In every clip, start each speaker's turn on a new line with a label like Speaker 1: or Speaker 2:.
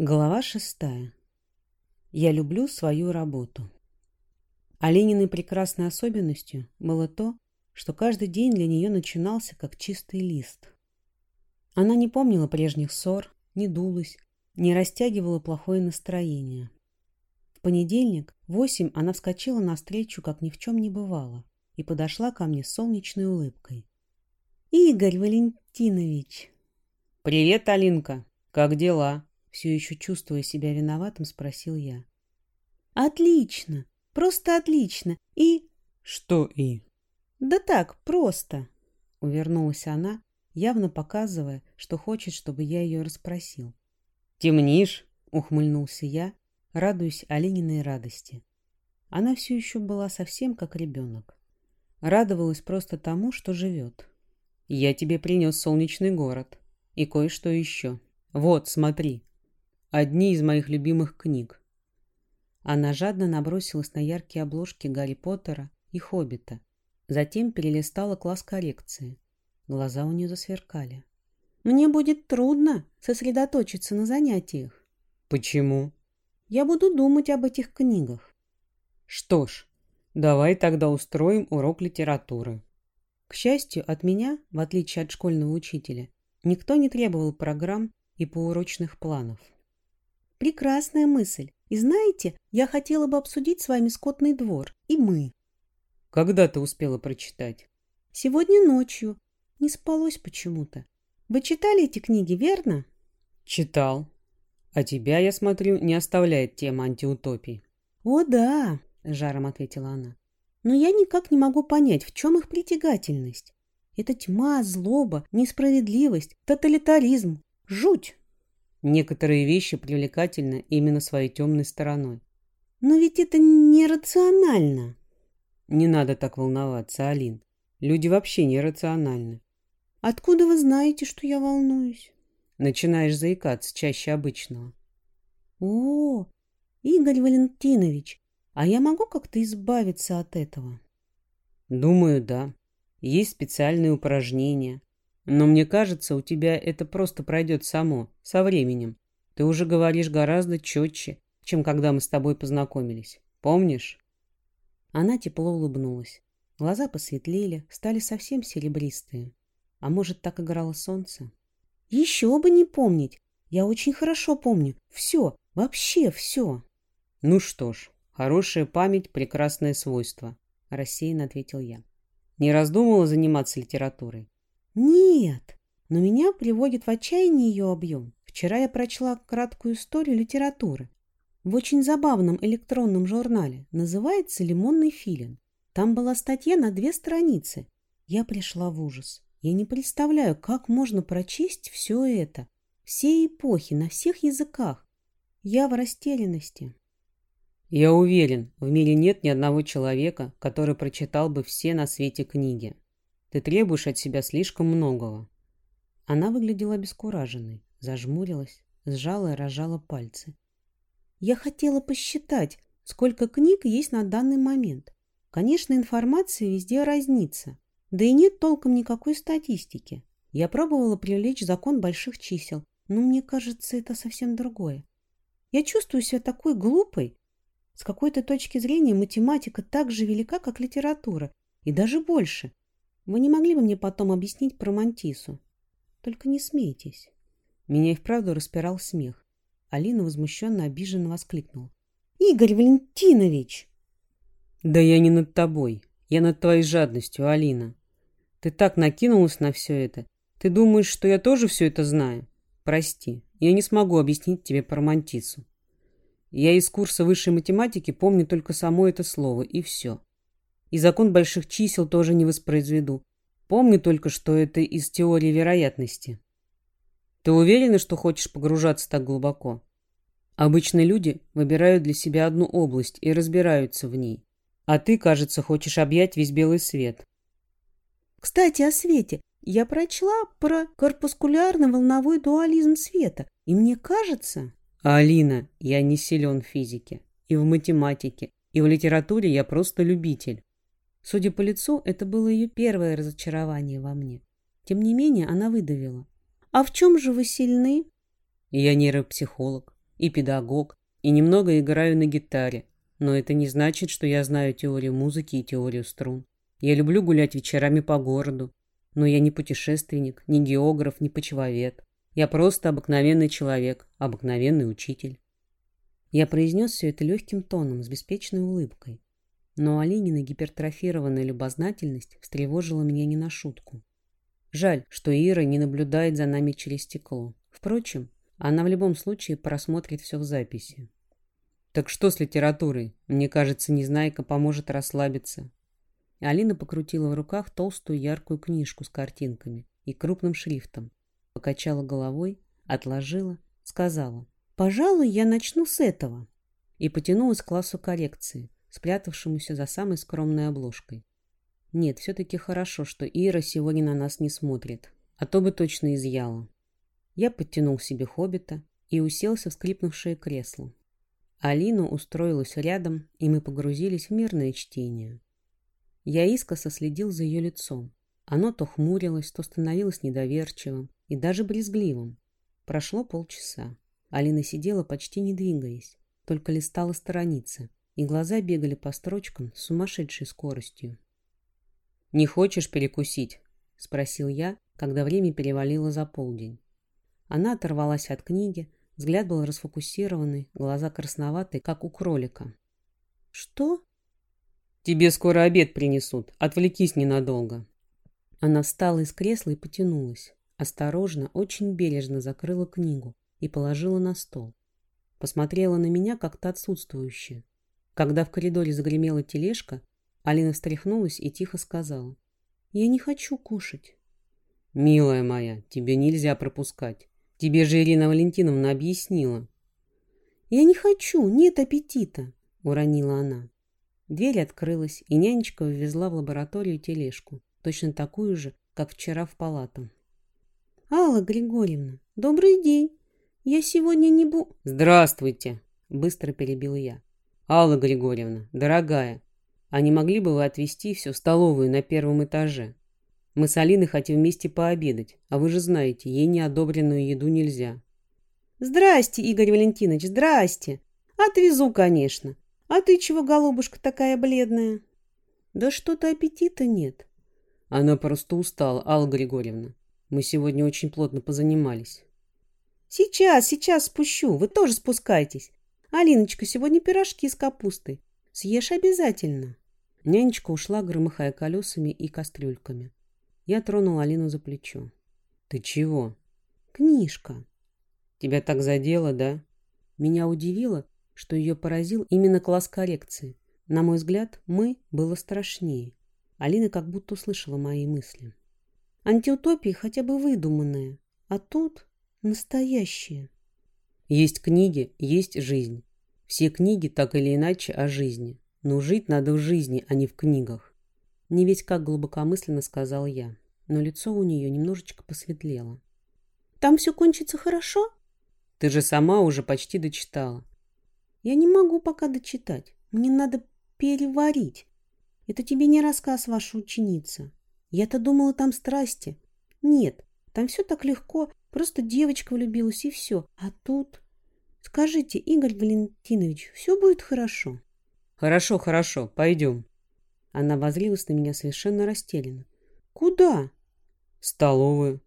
Speaker 1: Глава шестая. Я люблю свою работу. Олениной прекрасной особенностью было то, что каждый день для нее начинался как чистый лист. Она не помнила прежних ссор, не дулась, не растягивала плохое настроение. В понедельник в восемь она вскочила навстречу, как ни в чем не бывало, и подошла ко мне с солнечной улыбкой. «Игорь Валентинович!»
Speaker 2: «Привет, Алинка! Как дела?»
Speaker 1: Все еще чувствуя себя виноватым, спросил я. «Отлично! Просто отлично! И...»
Speaker 2: «Что и?»
Speaker 1: «Да так, просто!» Увернулась она, явно показывая, что хочет, чтобы я ее расспросил.
Speaker 2: «Темнишь?»
Speaker 1: — ухмыльнулся я, радуясь Олениной радости. Она все еще была совсем как ребенок. Радовалась просто тому, что живет.
Speaker 2: «Я тебе принес солнечный город и кое-что еще. Вот, смотри!» Одни из моих любимых книг.
Speaker 1: Она жадно набросилась на яркие обложки Гарри Поттера и Хоббита. Затем перелистала класс коррекции. Глаза у нее засверкали. «Мне будет трудно сосредоточиться на занятиях».
Speaker 2: «Почему?»
Speaker 1: «Я буду думать об этих книгах».
Speaker 2: «Что ж, давай тогда устроим урок литературы».
Speaker 1: К счастью, от меня, в отличие от школьного учителя, никто не требовал программ и поурочных планов. Прекрасная мысль. И знаете, я хотела бы обсудить с вами скотный двор. И мы.
Speaker 2: Когда ты успела прочитать?
Speaker 1: Сегодня ночью. Не спалось почему-то. Вы читали эти книги, верно?
Speaker 2: Читал. А тебя, я смотрю, не оставляет тема антиутопий.
Speaker 1: О, да, жаром ответила она. Но я никак не могу понять, в чем их притягательность. Это тьма, злоба, несправедливость, тоталитаризм. Жуть!
Speaker 2: Некоторые вещи привлекательны именно своей темной стороной.
Speaker 1: Но ведь это нерационально.
Speaker 2: Не надо так волноваться, Алин. Люди вообще нерациональны.
Speaker 1: Откуда вы знаете, что я волнуюсь?
Speaker 2: Начинаешь заикаться чаще обычного.
Speaker 1: О, Игорь Валентинович, а я могу как-то избавиться от этого?
Speaker 2: Думаю, да. Есть специальные упражнения. Но мне кажется, у тебя это просто пройдет само, со временем. Ты уже говоришь гораздо четче, чем когда мы с тобой познакомились. Помнишь?»
Speaker 1: Она тепло улыбнулась. Глаза посветлели, стали совсем серебристые. А может, так играло солнце? «Еще бы не помнить! Я очень хорошо помню. Все, вообще все!»
Speaker 2: «Ну что ж, хорошая память — прекрасное свойство», — рассеянно ответил я. «Не раздумывала заниматься литературой?»
Speaker 1: Нет, но меня приводит в отчаяние ее объем. Вчера я прочла краткую историю литературы в очень забавном электронном журнале. Называется «Лимонный филин». Там была статья на две страницы. Я пришла в ужас. Я не представляю, как можно прочесть все это. Все эпохи, на всех языках. Я в растерянности.
Speaker 2: Я уверен, в мире нет ни одного человека, который прочитал бы все на свете книги. Ты требуешь от себя слишком многого».
Speaker 1: Она выглядела обескураженной, зажмурилась, сжала и разжала пальцы. «Я хотела посчитать, сколько книг есть на данный момент. Конечно, информация везде разнится, да и нет толком никакой статистики. Я пробовала привлечь закон больших чисел, но мне кажется, это совсем другое. Я чувствую себя такой глупой. С какой-то точки зрения математика так же велика, как литература, и даже больше. Вы не могли бы мне потом объяснить про Мантису? Только не смейтесь. Меня и вправду распирал смех. Алина возмущенно обиженно воскликнула. «Игорь Валентинович!»
Speaker 2: «Да я не над тобой. Я над твоей жадностью, Алина. Ты так накинулась на все это. Ты думаешь, что я тоже все это знаю? Прости, я не смогу объяснить тебе про Мантису. Я из курса высшей математики помню только само это слово, и все. И закон больших чисел тоже не воспроизведу. Помню только, что это из теории вероятности. Ты уверена, что хочешь погружаться так глубоко? Обычные люди выбирают для себя одну область и разбираются в ней. А ты, кажется, хочешь объять весь белый свет.
Speaker 1: Кстати, о свете. Я прочла про корпускулярный волновой дуализм света, и мне кажется...
Speaker 2: Алина, я не силен в физике, и в математике, и в литературе я просто любитель.
Speaker 1: Судя по лицу, это было ее первое разочарование во мне. Тем не менее, она выдавила. «А в чем же вы сильны?»
Speaker 2: «Я нейропсихолог. и педагог, и немного играю на гитаре. Но это не значит, что я знаю теорию музыки и теорию струн. Я люблю гулять вечерами по городу. Но я не путешественник, не географ, не почвовед. Я просто обыкновенный человек, обыкновенный учитель. Я произнес все это легким тоном, с беспечной улыбкой. Но Алинина гипертрофированная любознательность встревожила меня не на шутку. Жаль, что Ира не наблюдает за нами через стекло. Впрочем, она в любом случае просмотрит все в записи. «Так что с литературой? Мне кажется, Незнайка поможет расслабиться». Алина покрутила в руках толстую яркую книжку с картинками и крупным шрифтом. Покачала головой, отложила, сказала «Пожалуй, я начну с этого» и потянулась к классу коррекции, спрятавшемуся за самой скромной обложкой. Нет, все-таки хорошо, что Ира сегодня на нас не смотрит, а то бы точно изъяла. Я подтянул себе хоббита и уселся в скрипнувшее кресло. Алина устроилась рядом, и мы погрузились в мирное чтение. Я искоса следил за ее лицом. Оно то хмурилось, то становилось недоверчивым и даже брезгливым. Прошло полчаса. Алина сидела, почти не двигаясь, только листала страницы, и глаза бегали по строчкам с сумасшедшей скоростью. «Не хочешь перекусить?» — спросил я, когда время перевалило за полдень. Она оторвалась от книги, взгляд был расфокусированный, глаза красноватые, как у кролика. «Что?» «Тебе скоро обед принесут. Отвлекись ненадолго». Она встала из кресла и потянулась. Осторожно, очень бережно закрыла книгу и положила на стол. Посмотрела на меня как-то отсутствующе. Когда в коридоре загремела тележка, Алина встряхнулась и тихо сказала. «Я не хочу кушать». «Милая моя, тебе нельзя пропускать. Тебе же Ирина Валентиновна объяснила». «Я не хочу, нет аппетита», — уронила она. Дверь открылась, и нянечка ввезла в лабораторию тележку, точно такую же, как вчера в палату. «Алла Григорьевна, добрый день. Я сегодня не бу...» «Здравствуйте!» — быстро перебил я. «Алла Григорьевна, дорогая, а не могли бы вы отвезти все в столовую на первом этаже? Мы с Алиной хотим вместе пообедать, а вы же знаете, ей неодобренную еду нельзя». «Здрасте, Игорь Валентинович, здрасте! Отвезу, конечно. А ты чего, голубушка, такая бледная?» «Да что-то аппетита нет». Она просто устала, Алла Григорьевна. Мы сегодня очень плотно позанимались. Сейчас, сейчас спущу. Вы тоже спускайтесь. Алиночка, сегодня пирожки с капустой. Съешь обязательно. Нянечка ушла, громыхая колесами и кастрюльками. Я тронул Алину за плечо. Ты чего? Книжка. Тебя так задело, да? Меня удивило, что ее поразил именно класс коррекции. На мой взгляд, мы было страшнее. Алина как будто услышала мои мысли. Антиутопии хотя бы выдуманные, а тут настоящие. Есть книги, есть жизнь. Все книги так или иначе о жизни. Но жить надо в жизни, а не в книгах. Не ведь как глубокомысленно сказал я, но лицо у нее немножечко посветлело. Там все кончится хорошо? Ты же сама уже почти дочитала. Я не могу пока дочитать. Мне надо переварить. Это тебе не рассказ ваша ученица. Я-то думала, там страсти. Нет, там все так легко, просто девочка влюбилась и все. А тут... Скажите, Игорь Валентинович, все будет хорошо? Хорошо, хорошо, пойдем. Она возлилась на меня совершенно растерянно. Куда? В столовую.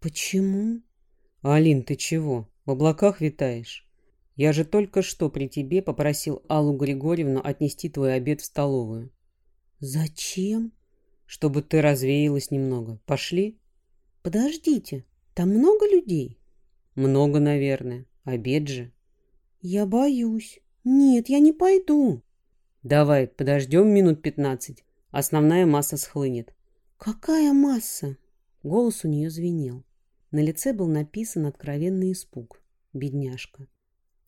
Speaker 2: Почему? Алин, ты чего? В облаках витаешь? Я же только что при тебе попросил Аллу Григорьевну отнести твой обед в столовую. Зачем? чтобы ты развеялась немного. Пошли? Подождите, там много людей? Много, наверное. Обед же. Я боюсь. Нет, я не пойду. Давай, подождем минут пятнадцать. Основная масса схлынет. Какая масса? Голос у нее звенел. На лице был написан откровенный испуг. Бедняжка.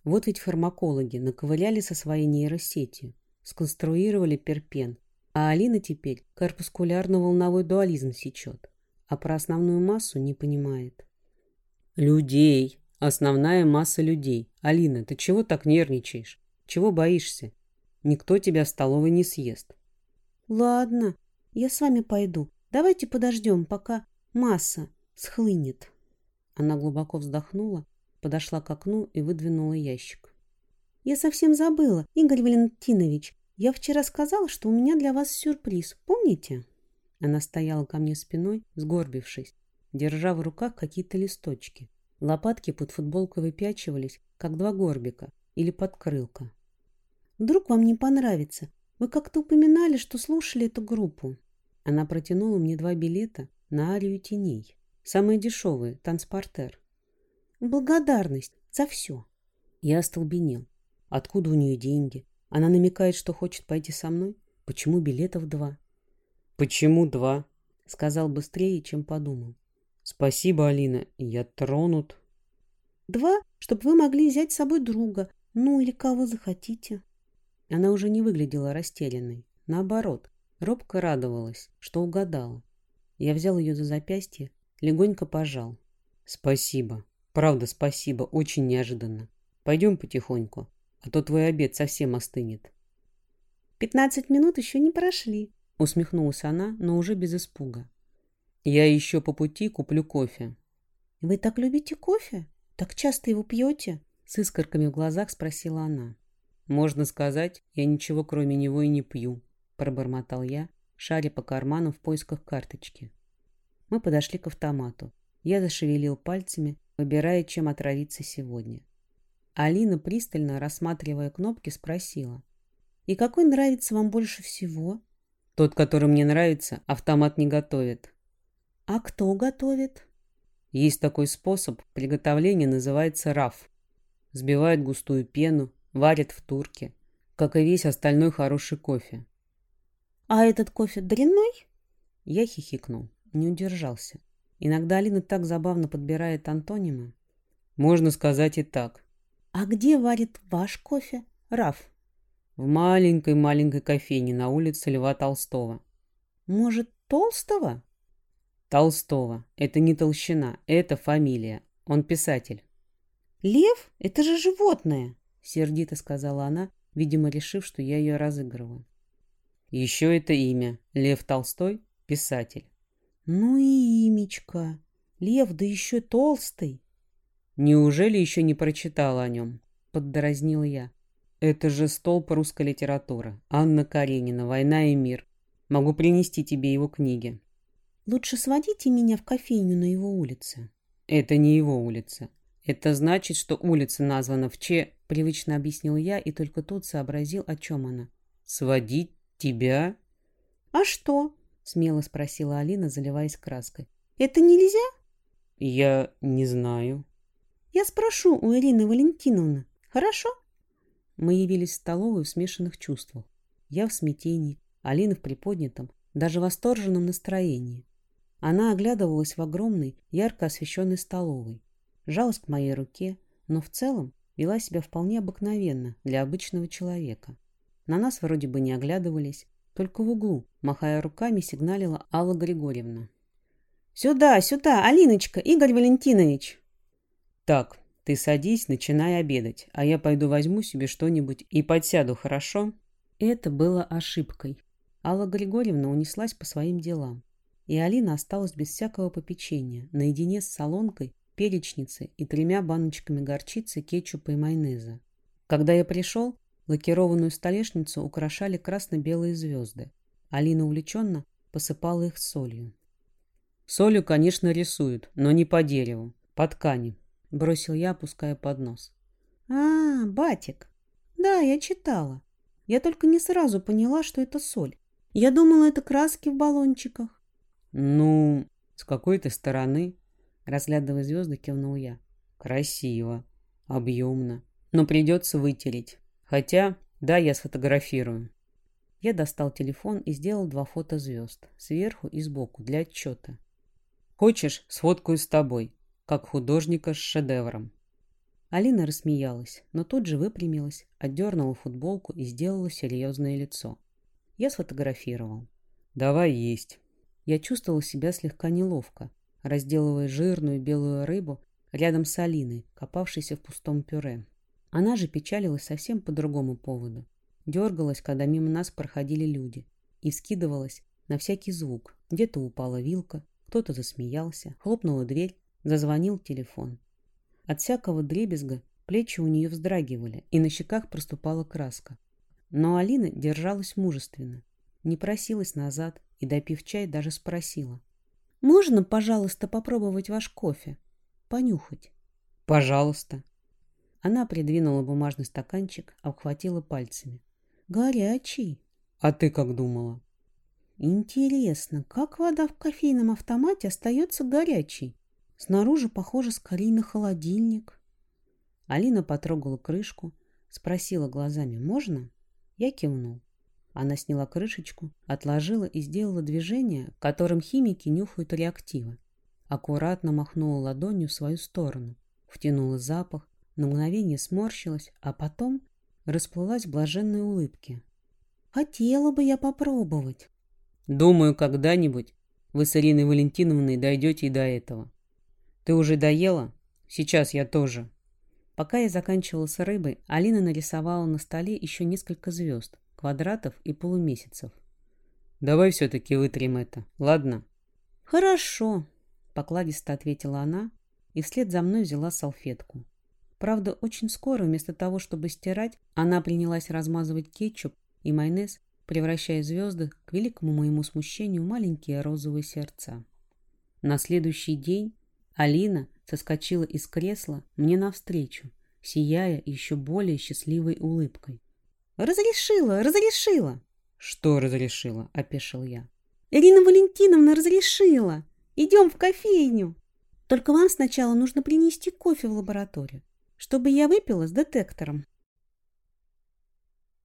Speaker 2: Вот ведь фармакологи наковыляли со своей нейросетью, сконструировали перпен, а Алина теперь корпускулярно-волновой дуализм сечет, а про основную массу не понимает. Людей. Основная масса людей. Алина, ты чего так нервничаешь? Чего боишься? Никто тебя в столовой не съест. Ладно, я с вами пойду. Давайте подождем, пока масса схлынет. Она глубоко вздохнула,
Speaker 1: подошла к окну и выдвинула ящик. «Я совсем забыла, Игорь Валентинович. Я вчера сказала, что у меня для вас сюрприз. Помните?» Она стояла ко мне спиной, сгорбившись, держа в руках какие-то листочки. Лопатки под футболкой выпячивались, как два горбика или подкрылка. «Вдруг вам не понравится? Вы как-то упоминали, что слушали эту группу». Она протянула мне два билета на арию теней. Самые дешевые, танцпортер. Благодарность за все. Я остолбенел. Откуда у нее деньги? Она намекает, что хочет пойти со мной? Почему билетов два?
Speaker 2: Почему два?
Speaker 1: Сказал быстрее, чем подумал.
Speaker 2: Спасибо, Алина, я тронут.
Speaker 1: Два, чтобы вы могли взять с собой друга, ну или кого захотите. Она уже не выглядела растерянной. Наоборот, робко радовалась, что угадала. Я взял ее за запястье, легонько пожал.
Speaker 2: Спасибо. Правда, спасибо. Очень неожиданно. Пойдем потихоньку, а то твой обед совсем остынет.
Speaker 1: Пятнадцать минут еще не прошли, усмехнулась она, но уже без испуга.
Speaker 2: Я еще по пути куплю кофе.
Speaker 1: Вы так любите кофе? Так часто его пьете? С искорками в глазах спросила она.
Speaker 2: Можно сказать, я ничего кроме него и не пью, пробормотал я, шаря по карманам в поисках карточки.
Speaker 1: Мы подошли к автомату. Я зашевелил пальцами, выбирая, чем отравиться сегодня. Алина, пристально рассматривая кнопки, спросила. «И какой нравится вам больше всего?»
Speaker 2: «Тот, который мне нравится, автомат не готовит».
Speaker 1: «А кто готовит?»
Speaker 2: Есть такой способ, приготовления называется раф. Сбивают густую пену, варят в турке, как и весь остальной хороший кофе.
Speaker 1: «А этот кофе дрянной?»
Speaker 2: Я хихикнул, не удержался. Иногда Алина так забавно подбирает антонимы. Можно сказать и так.
Speaker 1: «А где варит ваш кофе, Раф?»
Speaker 2: В маленькой-маленькой кофейне на улице Льва Толстого.
Speaker 1: «Может, Толстого?»
Speaker 2: Толстого. Это не толщина, это фамилия. Он писатель.
Speaker 1: «Лев? Это же животное!» Сердито сказала она, видимо, решив, что я ее разыгрываю.
Speaker 2: Еще это имя. Лев Толстой, писатель.
Speaker 1: Ну и имечко. Лев, да еще толстый.
Speaker 2: Неужели еще не прочитала о нем? Поддразнил я. Это же столб русской литературы. Анна Каренина, «Война и мир». Могу принести тебе его книги.
Speaker 1: Лучше сводите меня в кофейню на его улице.
Speaker 2: Это не его улица. Это значит, что улица названа в Че, привычно объяснил я, и только тут сообразил, о чем она. Сводить тебя?
Speaker 1: А что? Смело спросила Алина, заливаясь краской. Это нельзя?
Speaker 2: Я не знаю.
Speaker 1: Я спрошу у Ирины Валентиновны. Хорошо? Мы явились в столовую в смешанных чувствах. Я в смятении, Алина в приподнятом, даже восторженном настроении. Она оглядывалась в огромной, ярко освещенной столовой. Жалась к моей руке, но в целом вела себя вполне обыкновенно для обычного человека. На нас вроде бы не оглядывались, только в углу, махая руками, сигналила Алла Григорьевна. «Сюда, сюда, Алиночка, Игорь Валентинович!»
Speaker 2: «Так, ты садись, начинай обедать, а я пойду возьму себе что-нибудь и подсяду, хорошо?»
Speaker 1: Это было ошибкой. Алла Григорьевна унеслась по своим делам, и Алина осталась без всякого попечения, наедине с солонкой, перечницей и тремя баночками горчицы, кетчупа и майонеза. Когда я пришел, лакированную столешницу украшали красно-белые звезды. Алина увлеченно посыпала их солью.
Speaker 2: «Солью, конечно, рисуют, но не по дереву, по ткани», — бросил я, опуская поднос.
Speaker 1: «А, батик. Да, я читала. Я только не сразу поняла, что это соль. Я думала, это краски в баллончиках».
Speaker 2: «Ну, с какой-то стороны», — разглядывая звезды, кивнул я. «Красиво, объемно, но придется вытереть. Хотя, да, я сфотографирую».
Speaker 1: Я достал телефон и сделал два фото звезд, сверху и сбоку, для отчета.
Speaker 2: Хочешь, сфоткаю с тобой, как художника с шедевром.
Speaker 1: Алина рассмеялась, но тут же выпрямилась, отдернула футболку и сделала серьезное лицо. Я сфотографировал.
Speaker 2: «Давай есть».
Speaker 1: Я чувствовал себя слегка неловко, разделывая жирную белую рыбу рядом с Алиной, копавшейся в пустом пюре. Она же печалилась совсем по другому поводу. Дергалась, когда мимо нас проходили люди, и вскидывалась на всякий звук. Где-то упала вилка, кто-то засмеялся, хлопнула дверь, зазвонил телефон. От всякого дребезга плечи у нее вздрагивали, и на щеках проступала краска. Но Алина держалась мужественно, не просилась назад и, допив чай, даже спросила. «Можно, пожалуйста, попробовать ваш кофе? Понюхать?»
Speaker 2: «Пожалуйста».
Speaker 1: Она придвинула бумажный стаканчик, обхватила пальцами. «Горячий».
Speaker 2: «А ты как думала?»
Speaker 1: «Интересно, как вода в кофейном автомате остается горячей? Снаружи похоже скорее холодильник». Алина потрогала крышку, спросила глазами «Можно?» Я кивнул. Она сняла крышечку, отложила и сделала движение, которым химики нюхают реактивы. Аккуратно махнула ладонью в свою сторону, втянула запах, на мгновение сморщилась, а потом расплылась в блаженной улыбке. «Хотела бы я попробовать».
Speaker 2: «Думаю, когда-нибудь вы с Ириной Валентиновной дойдете и до этого. Ты уже доела? Сейчас я тоже».
Speaker 1: Пока я заканчивала с рыбой, Алина нарисовала на столе еще несколько звезд, квадратов и полумесяцев.
Speaker 2: «Давай все-таки вытрем это, ладно?»
Speaker 1: «Хорошо», — покладисто ответила она и вслед за мной взяла салфетку. Правда, очень скоро, вместо того, чтобы стирать, она принялась размазывать кетчуп и майонез, превращая звезды, к великому моему смущению, маленькие розовые сердца. На следующий день Алина соскочила из кресла мне навстречу, сияя еще более счастливой улыбкой. «Разрешила, разрешила!»
Speaker 2: «Что разрешила?» — опешил я.
Speaker 1: «Ирина Валентиновна разрешила! Идем в кофейню! Только вам сначала нужно принести кофе в лабораторию, чтобы я выпила с детектором».